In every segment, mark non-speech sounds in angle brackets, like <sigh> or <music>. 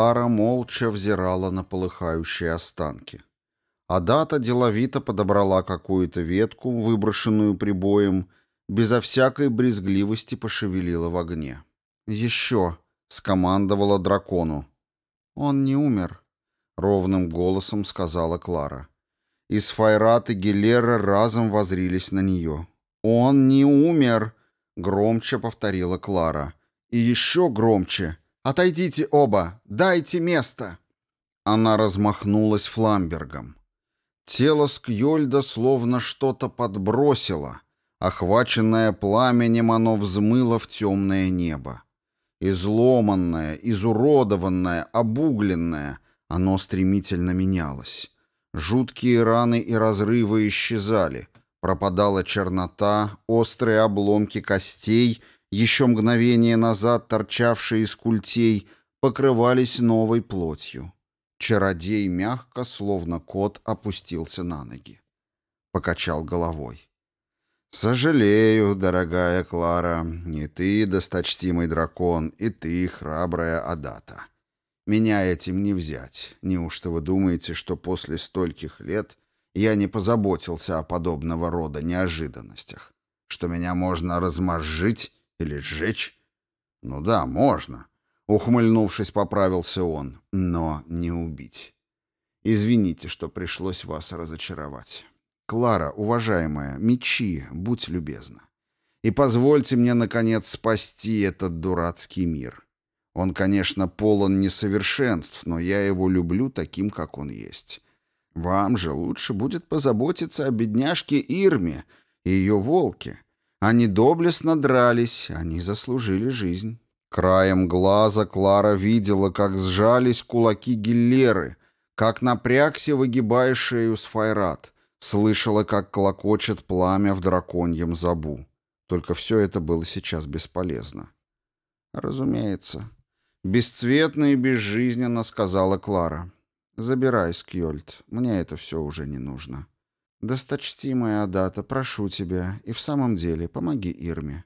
Клара молча взирала на полыхающие останки. Адата деловито подобрала какую-то ветку, выброшенную прибоем, безо всякой брезгливости пошевелила в огне. «Еще!» — скомандовала дракону. «Он не умер», — ровным голосом сказала Клара. Из Файрат и Гилера разом возрились на нее. «Он не умер!» — громче повторила Клара. «И еще громче!» Отойдите оба! Дайте место!» Она размахнулась фламбергом. Тело Скьольда словно что-то подбросило. Охваченное пламенем оно взмыло в темное небо. Изломанное, изуродованное, обугленное, оно стремительно менялось. Жуткие раны и разрывы исчезали. Пропадала чернота, острые обломки костей — еще мгновение назад торчавшие из культей, покрывались новой плотью. Чародей мягко, словно кот, опустился на ноги. Покачал головой. «Сожалею, дорогая Клара, и ты, досточтимый дракон, и ты, храбрая Адата. Меня этим не взять. Неужто вы думаете, что после стольких лет я не позаботился о подобного рода неожиданностях? Что меня можно разморжить? Или сжечь? Ну да, можно. Ухмыльнувшись, поправился он. Но не убить. Извините, что пришлось вас разочаровать. Клара, уважаемая, мечи, будь любезна. И позвольте мне, наконец, спасти этот дурацкий мир. Он, конечно, полон несовершенств, но я его люблю таким, как он есть. Вам же лучше будет позаботиться о бедняжке Ирме и ее волке, они доблестно дрались, они заслужили жизнь. Краем глаза Клара видела, как сжались кулаки Гиллеры, как напрягся, выгибая шею Сфайрат, слышала, как клокочет пламя в драконьем забу. Только все это было сейчас бесполезно. «Разумеется», — бесцветно и безжизненно сказала Клара. «Забирай, Скьольд, мне это все уже не нужно». «Досточтимая Адата, прошу тебя, и в самом деле помоги Ирме».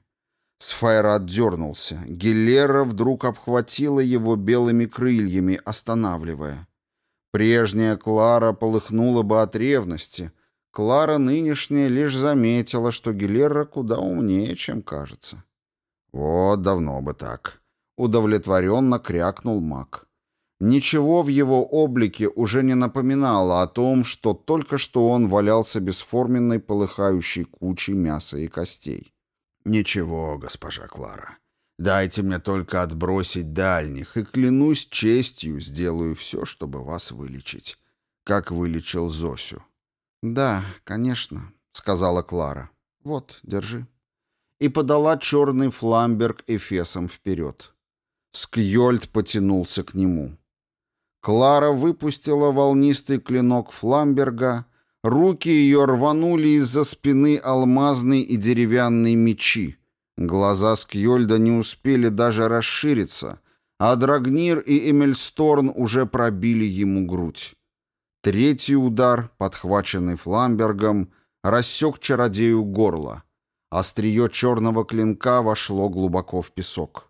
Сфайра отдернулся. Гиллера вдруг обхватила его белыми крыльями, останавливая. Прежняя Клара полыхнула бы от ревности. Клара нынешняя лишь заметила, что Гиллера куда умнее, чем кажется. «Вот давно бы так», — удовлетворенно крякнул маг. Ничего в его облике уже не напоминало о том, что только что он валялся бесформенной полыхающей кучей мяса и костей. «Ничего, госпожа Клара. Дайте мне только отбросить дальних, и, клянусь честью, сделаю все, чтобы вас вылечить. Как вылечил Зосю». «Да, конечно», — сказала Клара. «Вот, держи». И подала черный фламберг эфесом вперед. Скьольд потянулся к нему. Клара выпустила волнистый клинок Фламберга, руки ее рванули из-за спины алмазные и деревянные мечи. Глаза Скьольда не успели даже расшириться, а Драгнир и Эмельсторн уже пробили ему грудь. Третий удар, подхваченный Фламбергом, рассек чародею горло. Острие черного клинка вошло глубоко в песок.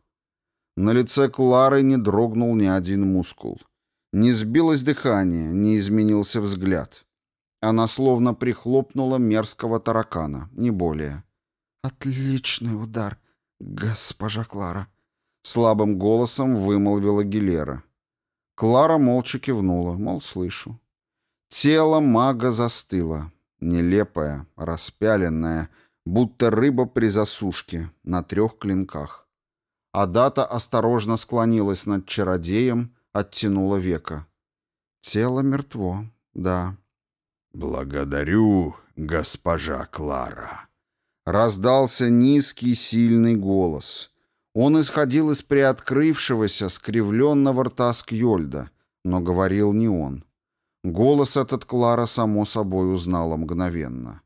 На лице Клары не дрогнул ни один мускул. — не сбилось дыхание, не изменился взгляд. Она словно прихлопнула мерзкого таракана, не более. «Отличный удар, госпожа Клара», — слабым голосом вымолвила Гилера. Клара молча кивнула, мол, слышу. Тело мага застыло, нелепое, распяленное, будто рыба при засушке, на трех клинках. Адата осторожно склонилась над чародеем, оттянула века. Тело мертво, да. «Благодарю, госпожа Клара!» Раздался низкий, сильный голос. Он исходил из приоткрывшегося, скривленного рта Скьольда, но говорил не он. Голос этот Клара, само собой, узнала мгновенно.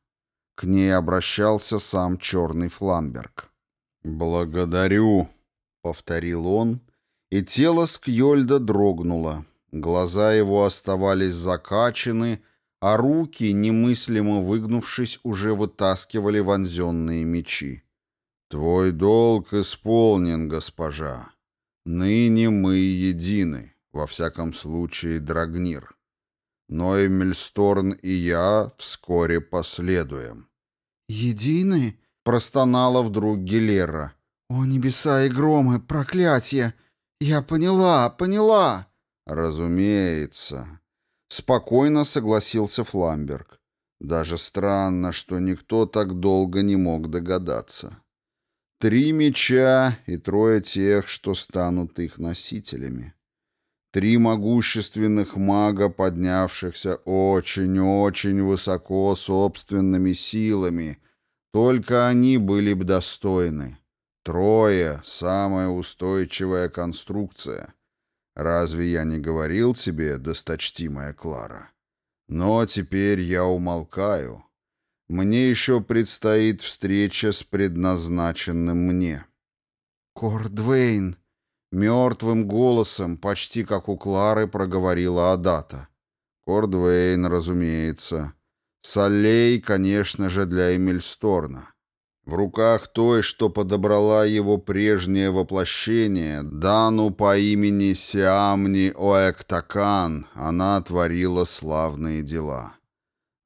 К ней обращался сам черный Фламберг. «Благодарю», — повторил он, и тело Скьольда дрогнуло. Глаза его оставались закачаны, а руки, немыслимо выгнувшись, уже вытаскивали вонзенные мечи. «Твой долг исполнен, госпожа. Ныне мы едины, во всяком случае, Драгнир. Но и Мельсторн и я вскоре последуем». «Едины?» — простонала вдруг Гилера. «О небеса и громы, проклятие!» «Я поняла, поняла!» «Разумеется!» Спокойно согласился Фламберг. Даже странно, что никто так долго не мог догадаться. Три меча и трое тех, что станут их носителями. Три могущественных мага, поднявшихся очень-очень высоко собственными силами. Только они были бы достойны. Трое — самая устойчивая конструкция. Разве я не говорил тебе, досточтимая Клара? Но теперь я умолкаю. Мне еще предстоит встреча с предназначенным мне. Кордвейн! Мертвым голосом, почти как у Клары, проговорила Адата. Кордвейн, разумеется. Солей, конечно же, для Эмильсторна. В руках той, что подобрала его прежнее воплощение, Дану по имени Сиамни Оэктакан, она творила славные дела.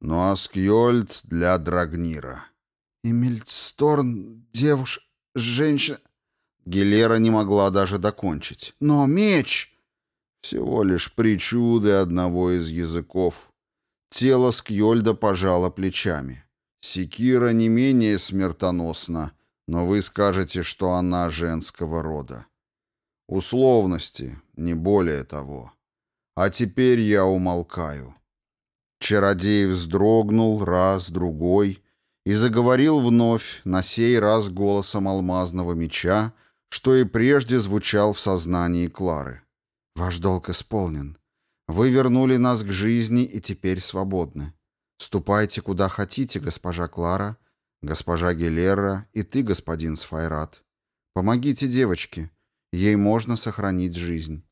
Ну а Скьольд для Драгнира. «Эмильдсторн, девуш... женщина...» Гелера не могла даже докончить. «Но меч...» Всего лишь причуды одного из языков. Тело Скьольда пожало плечами. Секира не менее смертоносна, но вы скажете, что она женского рода. Условности, не более того. А теперь я умолкаю. Чародей вздрогнул раз, другой и заговорил вновь, на сей раз голосом алмазного меча, что и прежде звучал в сознании Клары. «Ваш долг исполнен. Вы вернули нас к жизни и теперь свободны. Ступайте куда хотите, госпожа Клара, госпожа Гелера и ты, господин Сфайрат. Помогите девочке, ей можно сохранить жизнь.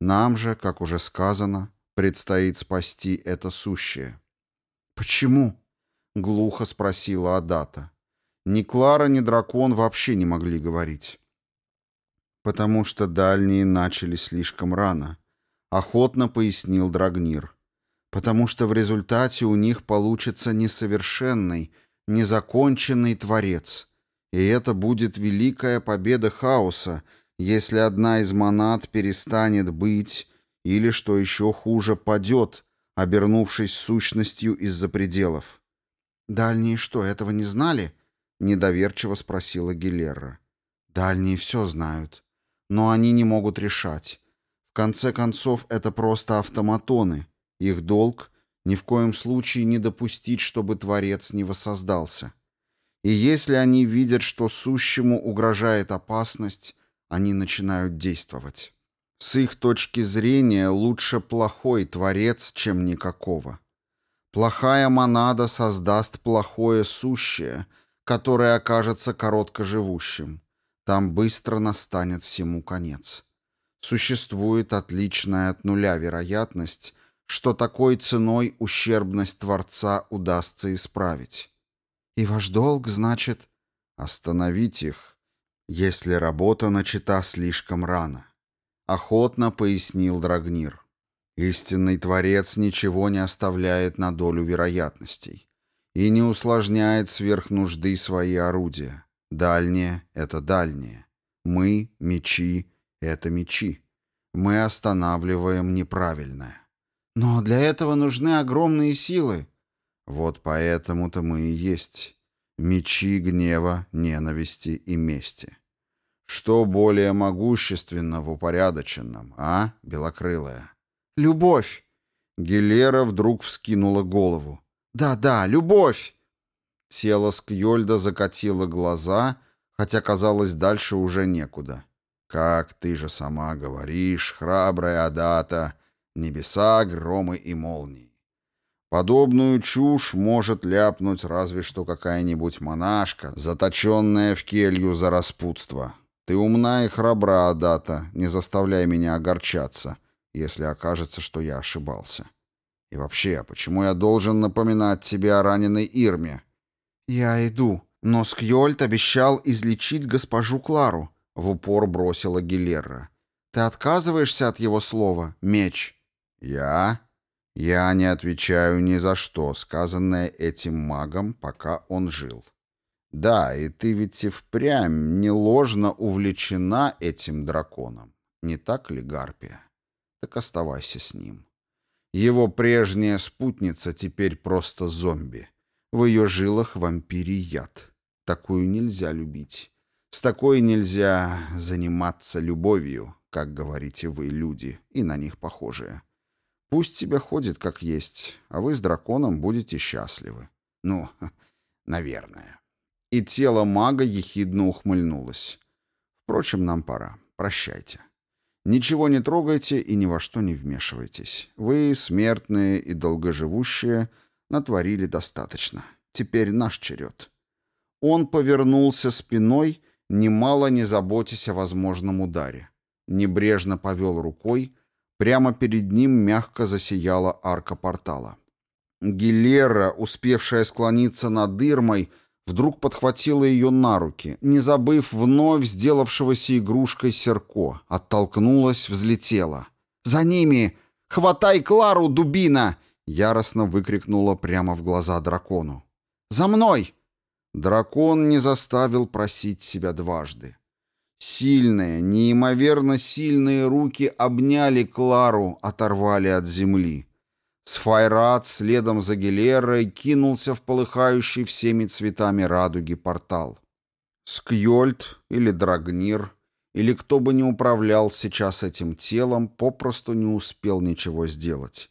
Нам же, как уже сказано, предстоит спасти это сущее». «Почему?» — глухо спросила Адата. Ни Клара, ни дракон вообще не могли говорить. «Потому что дальние начали слишком рано», — охотно пояснил Драгнир потому что в результате у них получится несовершенный, незаконченный творец. И это будет великая победа хаоса, если одна из монад перестанет быть или, что еще хуже, падет, обернувшись сущностью из-за пределов. «Дальние что, этого не знали?» — недоверчиво спросила Гилерра. «Дальние все знают. Но они не могут решать. В конце концов, это просто автоматоны. Их долг — ни в коем случае не допустить, чтобы Творец не воссоздался. И если они видят, что сущему угрожает опасность, они начинают действовать. С их точки зрения лучше плохой Творец, чем никакого. Плохая монада создаст плохое сущее, которое окажется короткоживущим. Там быстро настанет всему конец. Существует отличная от нуля вероятность — что такой ценой ущербность Творца удастся исправить. И ваш долг, значит, остановить их, если работа начата слишком рано. Охотно пояснил Драгнир. Истинный Творец ничего не оставляет на долю вероятностей и не усложняет сверх нужды свои орудия. Дальнее — это дальнее. Мы — мечи — это мечи. Мы останавливаем неправильное. Но для этого нужны огромные силы. Вот поэтому-то мы и есть. Мечи гнева, ненависти и мести. Что более могущественно в упорядоченном, а, белокрылая? Любовь. Гелера вдруг вскинула голову. Да-да, любовь. Тело Скьольда закатило глаза, хотя казалось дальше уже некуда. Как ты же сама говоришь, храбрая Адата, небеса, громы и молнии. Подобную чушь может ляпнуть разве что какая-нибудь монашка, заточенная в келью за распутство. Ты умна и храбра, Адата, не заставляй меня огорчаться, если окажется, что я ошибался. И вообще, почему я должен напоминать тебе о раненой Ирме? Я иду, но Скьольд обещал излечить госпожу Клару, в упор бросила Гилерра. Ты отказываешься от его слова, меч? Я? Я не отвечаю ни за что, сказанное этим магом, пока он жил. Да, и ты ведь и впрямь не ложно увлечена этим драконом. Не так ли, Гарпия? Так оставайся с ним. Его прежняя спутница теперь просто зомби. В ее жилах вампирий яд. Такую нельзя любить. С такой нельзя заниматься любовью, как говорите вы, люди, и на них похожие. Пусть себе ходит как есть, а вы с драконом будете счастливы. Ну, <laughs> наверное. И тело мага ехидно ухмыльнулось. Впрочем, нам пора. Прощайте. Ничего не трогайте и ни во что не вмешивайтесь. Вы, смертные и долгоживущие, натворили достаточно. Теперь наш черед. Он повернулся спиной, немало не заботясь о возможном ударе. Небрежно повел рукой — Прямо перед ним мягко засияла арка портала. Гилера, успевшая склониться над дырмой, вдруг подхватила ее на руки, не забыв вновь сделавшегося игрушкой Серко. Оттолкнулась, взлетела. «За ними! Хватай Клару, дубина!» Яростно выкрикнула прямо в глаза дракону. «За мной!» Дракон не заставил просить себя дважды. Сильные, неимоверно сильные руки обняли Клару, оторвали от земли. Сфайрат следом за Гелерой кинулся в полыхающий всеми цветами радуги портал. Скьольд или Драгнир, или кто бы ни управлял сейчас этим телом, попросту не успел ничего сделать.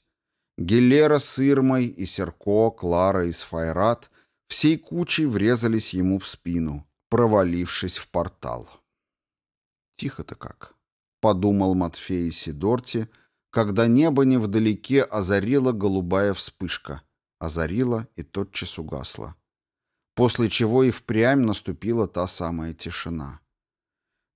Гелера с Ирмой и Серко, Клара и Сфайрат всей кучей врезались ему в спину, провалившись в портал. Тихо-то как, подумал Матфей Сидорти, когда небо невдалеке озарила голубая вспышка. Озарила и тотчас угасла. После чего и впрямь наступила та самая тишина.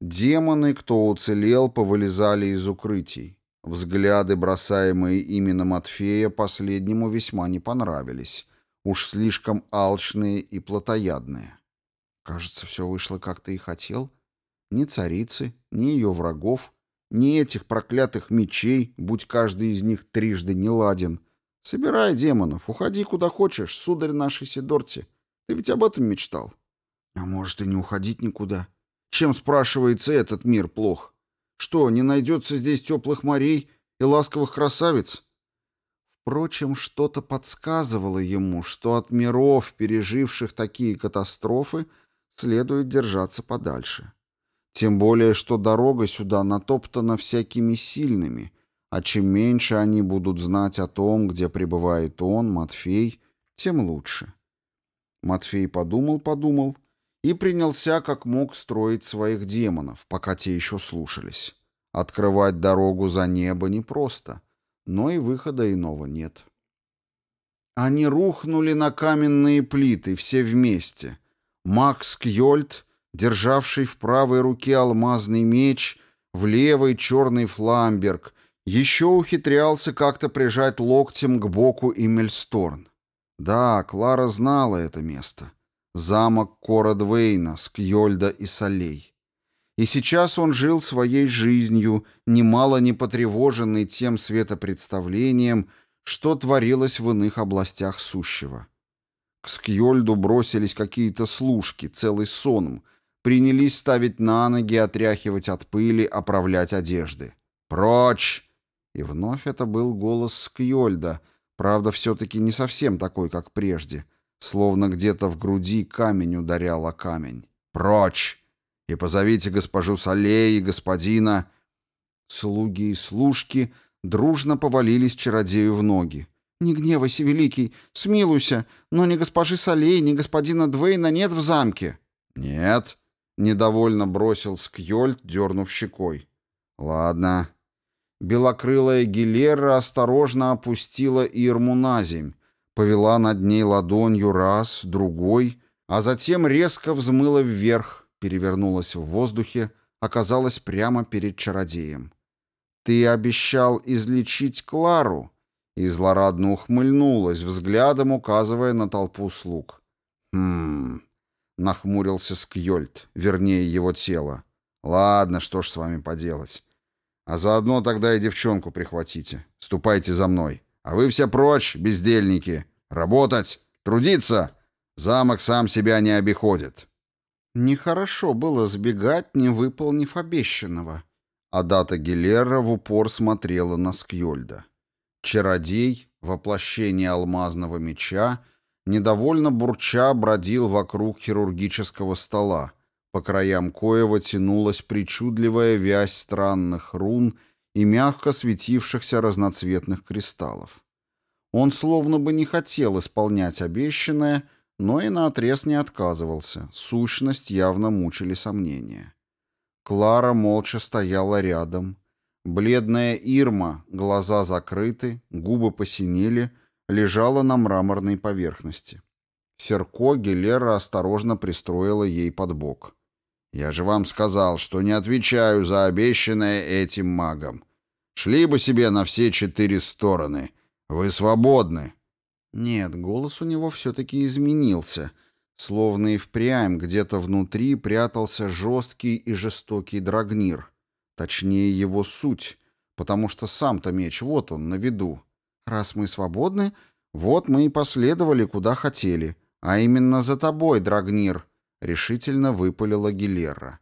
Демоны, кто уцелел, повылезали из укрытий. Взгляды, бросаемые именно Матфея, последнему весьма не понравились. Уж слишком алчные и плотоядные. Кажется, все вышло, как ты и хотел, ни царицы, ни ее врагов, ни этих проклятых мечей, будь каждый из них трижды неладен. Собирай демонов, уходи куда хочешь, сударь нашей Сидорти. Ты ведь об этом мечтал. А может и не уходить никуда. Чем, спрашивается, этот мир плох? Что, не найдется здесь теплых морей и ласковых красавиц? Впрочем, что-то подсказывало ему, что от миров, переживших такие катастрофы, следует держаться подальше. Тем более, что дорога сюда натоптана всякими сильными, а чем меньше они будут знать о том, где пребывает он, Матфей, тем лучше. Матфей подумал-подумал и принялся как мог строить своих демонов, пока те еще слушались. Открывать дорогу за небо непросто, но и выхода иного нет. Они рухнули на каменные плиты все вместе. Макс Кьольт — державший в правой руке алмазный меч, в левой черный фламберг, еще ухитрялся как-то прижать локтем к боку Эмельсторн. Да, Клара знала это место. Замок Корадвейна, Скьольда и Солей. И сейчас он жил своей жизнью, немало не потревоженный тем светопредставлением, что творилось в иных областях сущего. К Скьольду бросились какие-то служки, целый сонм — принялись ставить на ноги, отряхивать от пыли, оправлять одежды. «Прочь!» И вновь это был голос Скьольда, правда, все-таки не совсем такой, как прежде, словно где-то в груди камень ударял о камень. «Прочь! И позовите госпожу Солей и господина...» Слуги и служки дружно повалились чародею в ноги. «Не гневайся, великий, смилуйся, но ни госпожи Солей, ни господина Двейна нет в замке». «Нет», Недовольно бросил Скьольд, дернув щекой. «Ладно». Белокрылая Гилера осторожно опустила Ирму на земь, повела над ней ладонью раз, другой, а затем резко взмыла вверх, перевернулась в воздухе, оказалась прямо перед чародеем. «Ты обещал излечить Клару?» и злорадно ухмыльнулась, взглядом указывая на толпу слуг. «Хм...» нахмурился Скьольд, вернее его тело. Ладно, что ж с вами поделать. А заодно тогда и девчонку прихватите. Ступайте за мной. А вы все прочь, бездельники. Работать, трудиться. Замок сам себя не обиходит. Нехорошо было сбегать, не выполнив обещанного. Адата дата Гилера в упор смотрела на Скьольда. Чародей, воплощение алмазного меча — недовольно бурча бродил вокруг хирургического стола. По краям коего тянулась причудливая вязь странных рун и мягко светившихся разноцветных кристаллов. Он словно бы не хотел исполнять обещанное, но и наотрез не отказывался. Сущность явно мучили сомнения. Клара молча стояла рядом. Бледная Ирма, глаза закрыты, губы посинели — лежала на мраморной поверхности. Серко Гелера осторожно пристроила ей под бок. «Я же вам сказал, что не отвечаю за обещанное этим магом. Шли бы себе на все четыре стороны. Вы свободны!» Нет, голос у него все-таки изменился, словно и впрямь где-то внутри прятался жесткий и жестокий драгнир. Точнее, его суть, потому что сам-то меч, вот он, на виду. Раз мы свободны, вот мы и последовали, куда хотели, а именно за тобой, Драгнир, решительно выпалила Гилерра.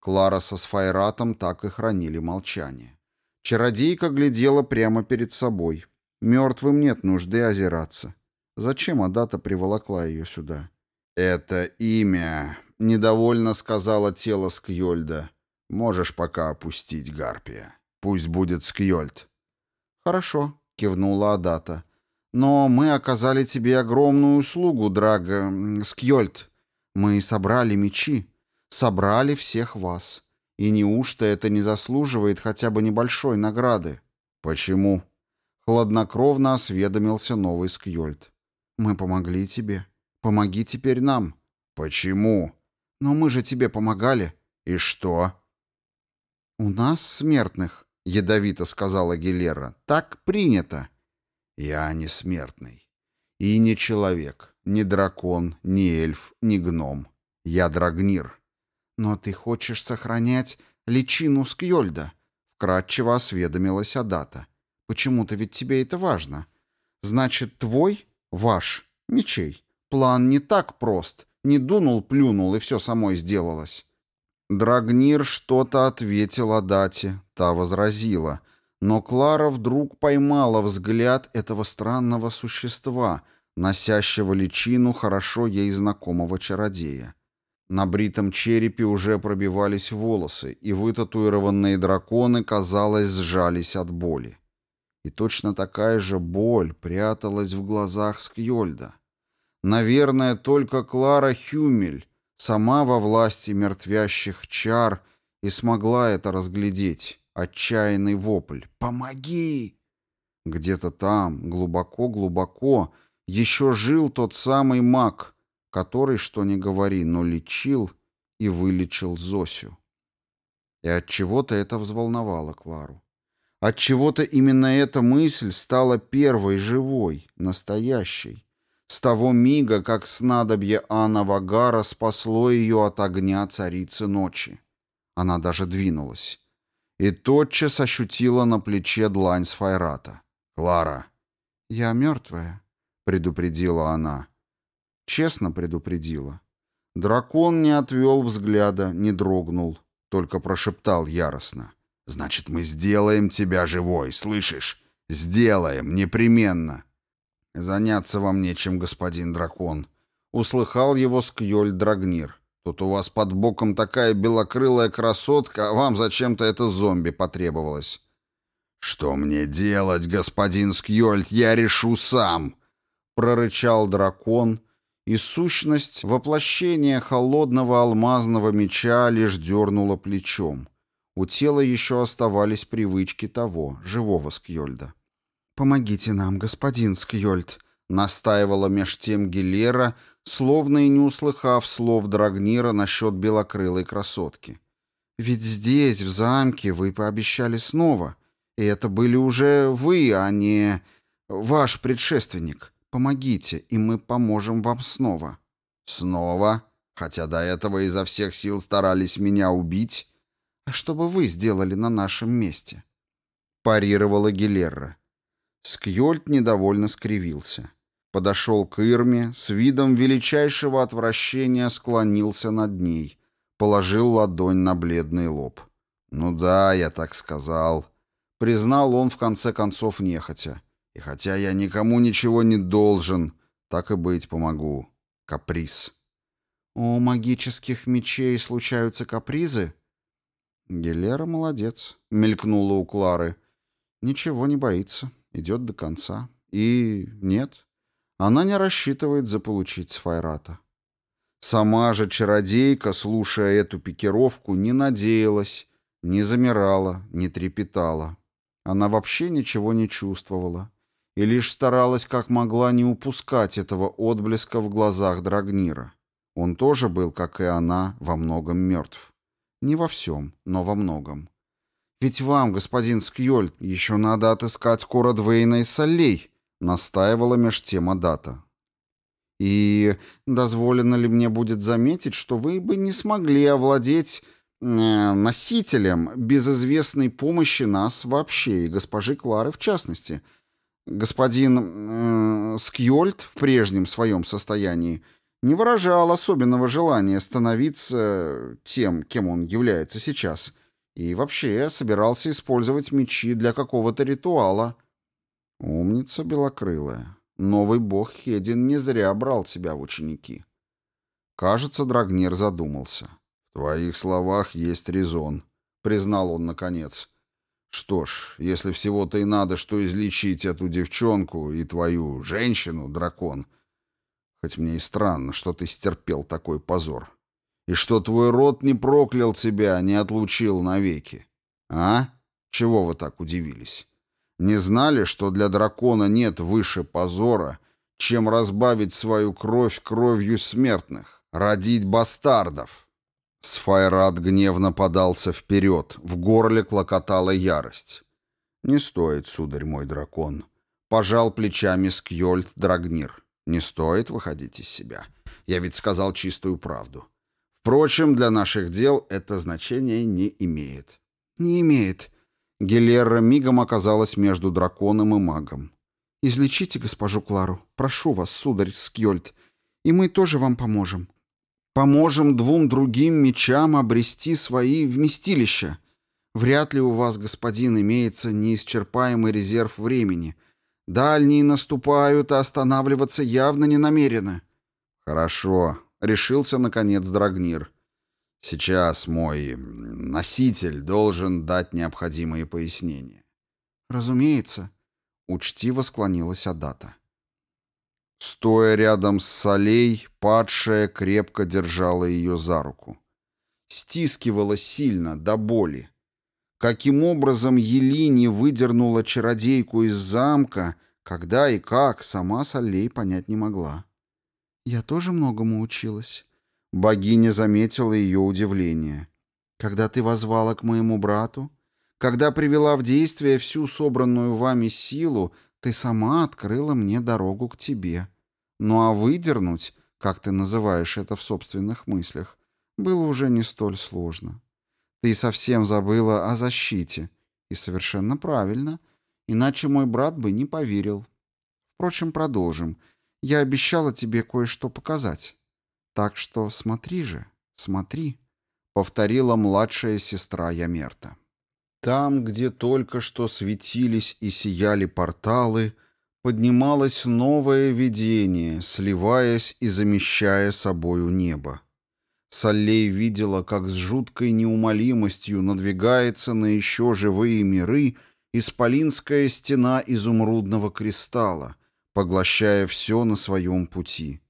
Клара со Сфайратом так и хранили молчание. Чародейка глядела прямо перед собой. Мертвым нет нужды озираться. Зачем Адата приволокла ее сюда? «Это имя», — недовольно сказала тело Скьольда. «Можешь пока опустить Гарпия. Пусть будет Скьольд». «Хорошо», — кивнула Адата. «Но мы оказали тебе огромную услугу, Драга... Скьольд. Мы собрали мечи. Собрали всех вас. И неужто это не заслуживает хотя бы небольшой награды?» «Почему?» — хладнокровно осведомился новый Скьольд. «Мы помогли тебе. Помоги теперь нам». «Почему?» «Но мы же тебе помогали». «И что?» «У нас, смертных, — ядовито сказала Гилера. «Так принято». «Я не смертный. И не человек, не дракон, не эльф, не гном. Я драгнир». «Но ты хочешь сохранять личину Скьёльда?» — вкратчиво осведомилась Адата. «Почему-то ведь тебе это важно. Значит, твой, ваш, ничей. План не так прост. Не дунул, плюнул, и все самой сделалось». Драгнир что-то ответил Адате, та возразила. Но Клара вдруг поймала взгляд этого странного существа, носящего личину хорошо ей знакомого чародея. На бритом черепе уже пробивались волосы, и вытатуированные драконы, казалось, сжались от боли. И точно такая же боль пряталась в глазах Скьольда. Наверное, только Клара Хюмель, сама во власти мертвящих чар, и смогла это разглядеть. Отчаянный вопль. «Помоги!» Где-то там, глубоко-глубоко, еще жил тот самый маг, который, что ни говори, но лечил и вылечил Зосю. И от чего то это взволновало Клару. От чего то именно эта мысль стала первой живой, настоящей, с того мига, как снадобье Анна Вагара спасло ее от огня царицы ночи. Она даже двинулась и тотчас ощутила на плече длань Сфайрата. «Клара!» «Я мертвая», — предупредила она. Честно предупредила. Дракон не отвел взгляда, не дрогнул, только прошептал яростно. «Значит, мы сделаем тебя живой, слышишь? Сделаем, непременно!» «Заняться вам нечем, господин дракон», — услыхал его Скьёль Драгнир. Тут у вас под боком такая белокрылая красотка, а вам зачем-то это зомби потребовалось. Что мне делать, господин Скьольд, я решу сам, прорычал дракон, и сущность воплощения холодного алмазного меча лишь дернула плечом. У тела еще оставались привычки того, живого Скьольда. «Помогите нам, господин Скьольд», — настаивала меж тем Гилера, — словно и не услыхав слов Драгнира насчет белокрылой красотки. «Ведь здесь, в замке, вы пообещали снова, и это были уже вы, а не ваш предшественник. Помогите, и мы поможем вам снова». «Снова? Хотя до этого изо всех сил старались меня убить». «А что бы вы сделали на нашем месте?» парировала Гилерра. Скьольт недовольно скривился подошел к Ирме, с видом величайшего отвращения склонился над ней, положил ладонь на бледный лоб. «Ну да, я так сказал», — признал он в конце концов нехотя. «И хотя я никому ничего не должен, так и быть помогу. Каприз». «У магических мечей случаются капризы?» «Гелера молодец», — мелькнула у Клары. «Ничего не боится, идет до конца. И нет, она не рассчитывает заполучить Сфайрата. Сама же чародейка, слушая эту пикировку, не надеялась, не замирала, не трепетала. Она вообще ничего не чувствовала и лишь старалась как могла не упускать этого отблеска в глазах Драгнира. Он тоже был, как и она, во многом мертв. Не во всем, но во многом. Ведь вам, господин Скьоль, еще надо отыскать Корадвейна и Солей, настаивала меж тем дата. «И дозволено ли мне будет заметить, что вы бы не смогли овладеть э, носителем без известной помощи нас вообще и госпожи Клары в частности?» Господин э, Скьольд в прежнем своем состоянии не выражал особенного желания становиться тем, кем он является сейчас, и вообще собирался использовать мечи для какого-то ритуала — Умница белокрылая. Новый бог Хедин не зря брал тебя в ученики. Кажется, драгнер задумался. «В твоих словах есть резон», — признал он наконец. «Что ж, если всего-то и надо, что излечить эту девчонку и твою женщину, дракон, хоть мне и странно, что ты стерпел такой позор, и что твой род не проклял тебя, а не отлучил навеки. А? Чего вы так удивились?» Не знали, что для дракона нет выше позора, чем разбавить свою кровь кровью смертных, родить бастардов. Сфайрат гневно подался вперед, в горле клокотала ярость. «Не стоит, сударь мой дракон», — пожал плечами Скьольд Драгнир. «Не стоит выходить из себя. Я ведь сказал чистую правду. Впрочем, для наших дел это значение не имеет». «Не имеет», Гелерра мигом оказалась между драконом и магом. «Излечите госпожу Клару. Прошу вас, сударь Скьольд. И мы тоже вам поможем. Поможем двум другим мечам обрести свои вместилища. Вряд ли у вас, господин, имеется неисчерпаемый резерв времени. Дальние наступают, а останавливаться явно не намерены». «Хорошо», — решился, наконец, Драгнир. Сейчас мой носитель должен дать необходимые пояснения. Разумеется, учтиво склонилась Адата. Стоя рядом с Солей, падшая крепко держала ее за руку. Стискивала сильно, до боли. Каким образом Елини выдернула чародейку из замка, когда и как, сама Солей понять не могла. «Я тоже многому училась», Богиня заметила ее удивление. «Когда ты возвала к моему брату, когда привела в действие всю собранную вами силу, ты сама открыла мне дорогу к тебе. Ну а выдернуть, как ты называешь это в собственных мыслях, было уже не столь сложно. Ты совсем забыла о защите. И совершенно правильно, иначе мой брат бы не поверил. Впрочем, продолжим. Я обещала тебе кое-что показать». Так что смотри же, смотри, повторила младшая сестра Ямерта. Там, где только что светились и сияли порталы, поднималось новое видение, сливаясь и замещая собою небо. Саллей видела, как с жуткой неумолимостью надвигается на еще живые миры исполинская стена изумрудного кристалла, поглощая все на своем пути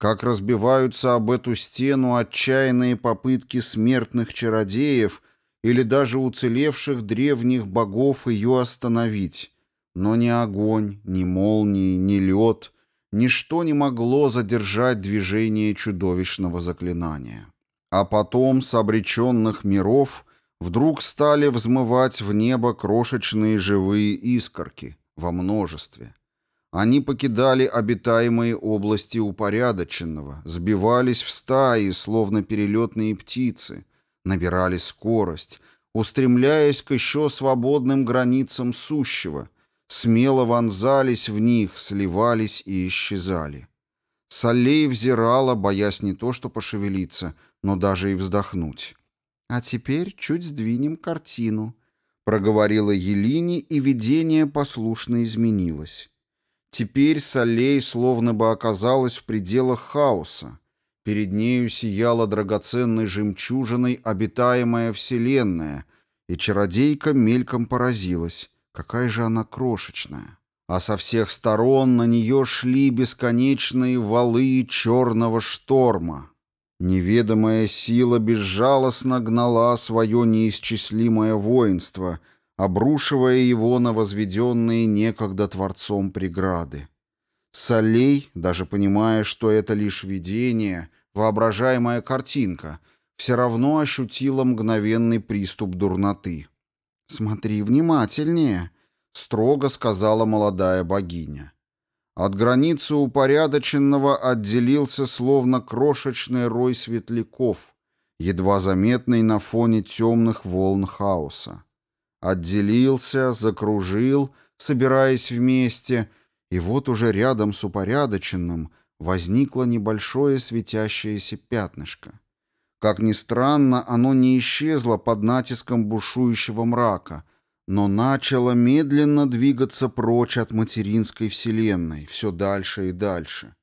как разбиваются об эту стену отчаянные попытки смертных чародеев или даже уцелевших древних богов ее остановить. Но ни огонь, ни молнии, ни лед, ничто не могло задержать движение чудовищного заклинания. А потом с обреченных миров вдруг стали взмывать в небо крошечные живые искорки во множестве — они покидали обитаемые области упорядоченного, сбивались в стаи, словно перелетные птицы, набирали скорость, устремляясь к еще свободным границам сущего, смело вонзались в них, сливались и исчезали. Солей взирала, боясь не то что пошевелиться, но даже и вздохнуть. «А теперь чуть сдвинем картину», — проговорила Елине, и видение послушно изменилось. Теперь Солей словно бы оказалась в пределах хаоса. Перед нею сияла драгоценной жемчужиной обитаемая вселенная, и чародейка мельком поразилась. Какая же она крошечная! А со всех сторон на нее шли бесконечные валы черного шторма. Неведомая сила безжалостно гнала свое неисчислимое воинство — обрушивая его на возведенные некогда Творцом преграды. Солей, даже понимая, что это лишь видение, воображаемая картинка, все равно ощутила мгновенный приступ дурноты. «Смотри внимательнее», — строго сказала молодая богиня. От границы упорядоченного отделился словно крошечный рой светляков, едва заметный на фоне темных волн хаоса. Отделился, закружил, собираясь вместе, и вот уже рядом с упорядоченным возникло небольшое светящееся пятнышко. Как ни странно, оно не исчезло под натиском бушующего мрака, но начало медленно двигаться прочь от материнской вселенной, все дальше и дальше.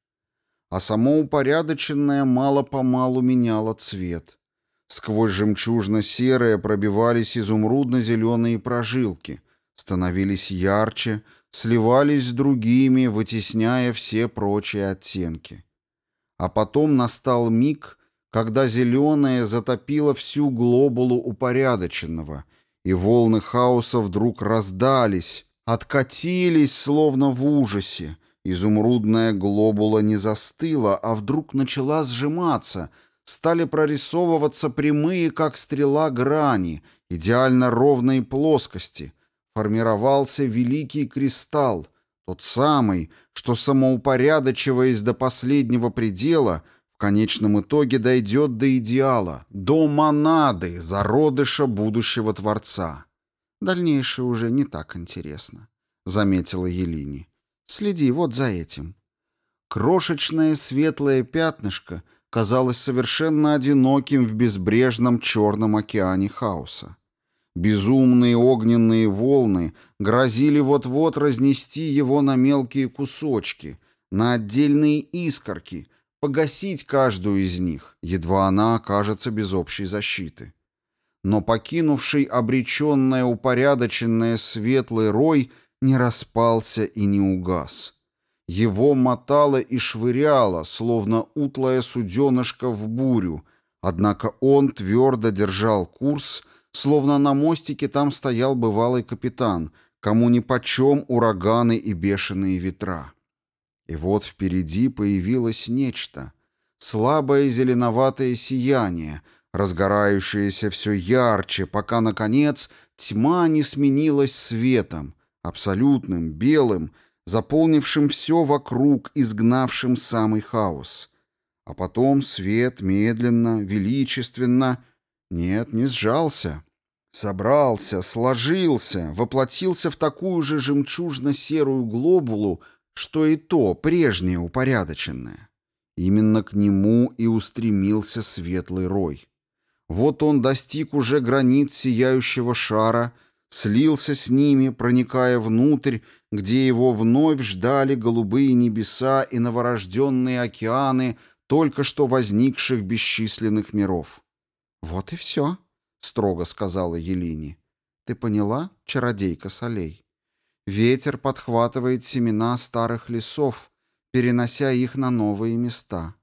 А само упорядоченное мало-помалу меняло цвет. Сквозь жемчужно-серое пробивались изумрудно-зеленые прожилки, становились ярче, сливались с другими, вытесняя все прочие оттенки. А потом настал миг, когда зеленое затопило всю глобулу упорядоченного, и волны хаоса вдруг раздались, откатились, словно в ужасе. Изумрудная глобула не застыла, а вдруг начала сжиматься — стали прорисовываться прямые, как стрела, грани, идеально ровные плоскости. Формировался великий кристалл, тот самый, что, самоупорядочиваясь до последнего предела, в конечном итоге дойдет до идеала, до монады, зародыша будущего Творца. Дальнейшее уже не так интересно, — заметила Елини. Следи вот за этим. Крошечное светлое пятнышко — казалось совершенно одиноким в безбрежном черном океане хаоса. Безумные огненные волны грозили вот-вот разнести его на мелкие кусочки, на отдельные искорки, погасить каждую из них, едва она окажется без общей защиты. Но покинувший обреченное упорядоченное светлый рой не распался и не угас — его мотало и швыряло, словно утлая суденышко в бурю, однако он твердо держал курс, словно на мостике там стоял бывалый капитан, кому нипочем ураганы и бешеные ветра. И вот впереди появилось нечто. Слабое зеленоватое сияние, разгорающееся все ярче, пока, наконец, тьма не сменилась светом, абсолютным, белым, заполнившим все вокруг, изгнавшим самый хаос. А потом свет медленно, величественно, нет, не сжался, собрался, сложился, воплотился в такую же жемчужно-серую глобулу, что и то прежнее упорядоченное. Именно к нему и устремился светлый рой. Вот он достиг уже границ сияющего шара, слился с ними, проникая внутрь где его вновь ждали голубые небеса и новорожденные океаны только что возникших бесчисленных миров. «Вот и все», — строго сказала Елине. «Ты поняла, чародейка солей? Ветер подхватывает семена старых лесов, перенося их на новые места.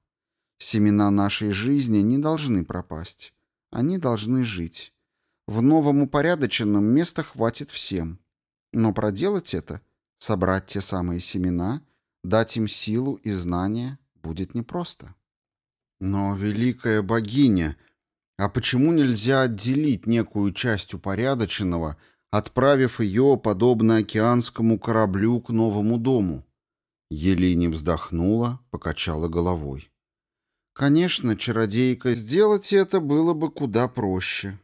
Семена нашей жизни не должны пропасть. Они должны жить. В новом упорядоченном места хватит всем. Но проделать это — Собрать те самые семена, дать им силу и знания будет непросто. Но, великая богиня, а почему нельзя отделить некую часть упорядоченного, отправив ее, подобно океанскому кораблю, к новому дому? Елине вздохнула, покачала головой. Конечно, чародейка, сделать это было бы куда проще.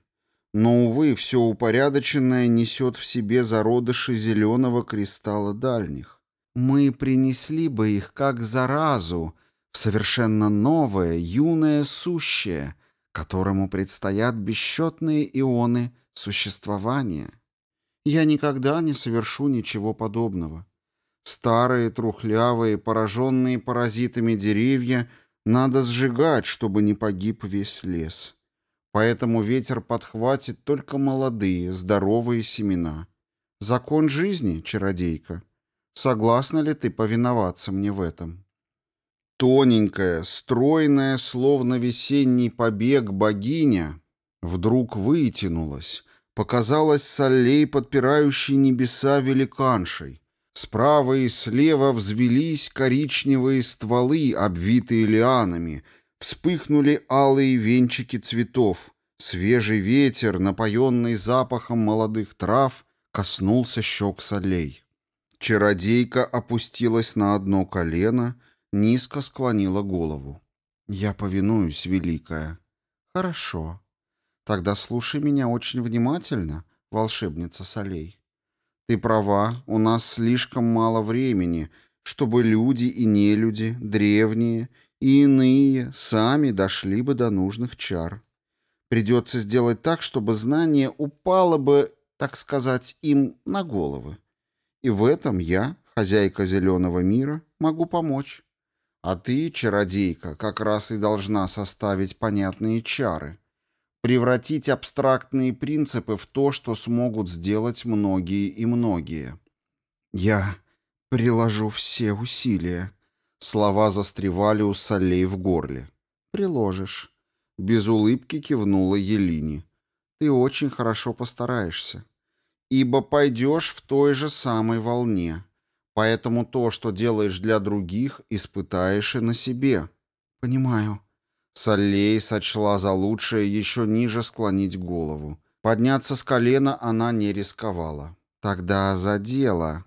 Но, увы, все упорядоченное несет в себе зародыши зеленого кристалла дальних. Мы принесли бы их как заразу в совершенно новое, юное сущее, которому предстоят бесчетные ионы существования. Я никогда не совершу ничего подобного. Старые, трухлявые, пораженные паразитами деревья надо сжигать, чтобы не погиб весь лес. Поэтому ветер подхватит только молодые, здоровые семена. Закон жизни, чародейка. Согласна ли ты повиноваться мне в этом? Тоненькая, стройная, словно весенний побег богиня, вдруг вытянулась, показалась солей, подпирающей небеса великаншей. Справа и слева взвелись коричневые стволы, обвитые лианами — Вспыхнули алые венчики цветов. Свежий ветер, напоенный запахом молодых трав, коснулся щек солей. Чародейка опустилась на одно колено, низко склонила голову. «Я повинуюсь, Великая». «Хорошо. Тогда слушай меня очень внимательно, волшебница солей. Ты права, у нас слишком мало времени, чтобы люди и нелюди, древние и иные сами дошли бы до нужных чар. Придется сделать так, чтобы знание упало бы, так сказать, им на головы. И в этом я, хозяйка зеленого мира, могу помочь. А ты, чародейка, как раз и должна составить понятные чары, превратить абстрактные принципы в то, что смогут сделать многие и многие. Я приложу все усилия, Слова застревали у солей в горле. «Приложишь». Без улыбки кивнула Елине. «Ты очень хорошо постараешься. Ибо пойдешь в той же самой волне. Поэтому то, что делаешь для других, испытаешь и на себе». «Понимаю». Солей сочла за лучшее еще ниже склонить голову. Подняться с колена она не рисковала. «Тогда за дело».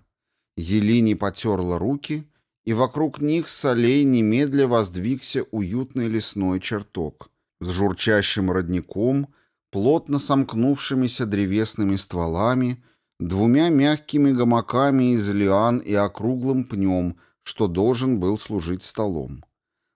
Елине потерла руки — и вокруг них с аллей немедля воздвигся уютный лесной чертог с журчащим родником, плотно сомкнувшимися древесными стволами, двумя мягкими гамаками из лиан и округлым пнем, что должен был служить столом.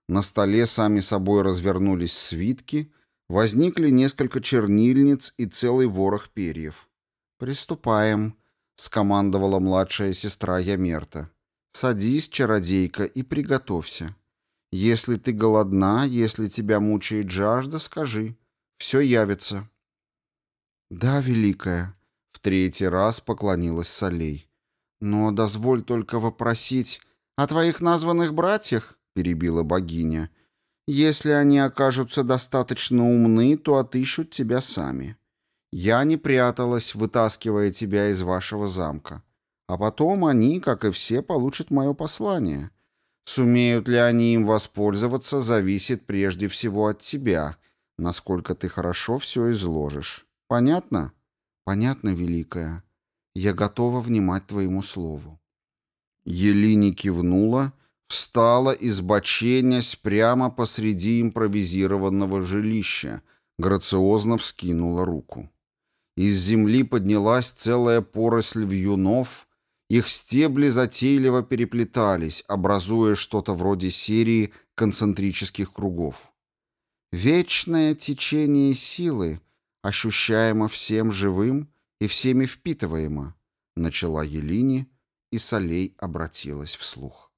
На столе сами собой развернулись свитки, возникли несколько чернильниц и целый ворох перьев. «Приступаем», — скомандовала младшая сестра Ямерта. Садись, чародейка, и приготовься. Если ты голодна, если тебя мучает жажда, скажи. Все явится». «Да, Великая», — в третий раз поклонилась Солей. «Но дозволь только вопросить о твоих названных братьях», — перебила богиня. «Если они окажутся достаточно умны, то отыщут тебя сами. Я не пряталась, вытаскивая тебя из вашего замка. А потом они, как и все, получат мое послание. Сумеют ли они им воспользоваться, зависит прежде всего от тебя, насколько ты хорошо все изложишь. Понятно? Понятно, Великая. Я готова внимать твоему слову. Елини кивнула, встала из боченясь прямо посреди импровизированного жилища, грациозно вскинула руку. Из земли поднялась целая поросль вьюнов, их стебли затейливо переплетались, образуя что-то вроде серии концентрических кругов. Вечное течение силы, ощущаемо всем живым и всеми впитываемо, начала Елини, и Солей обратилась вслух.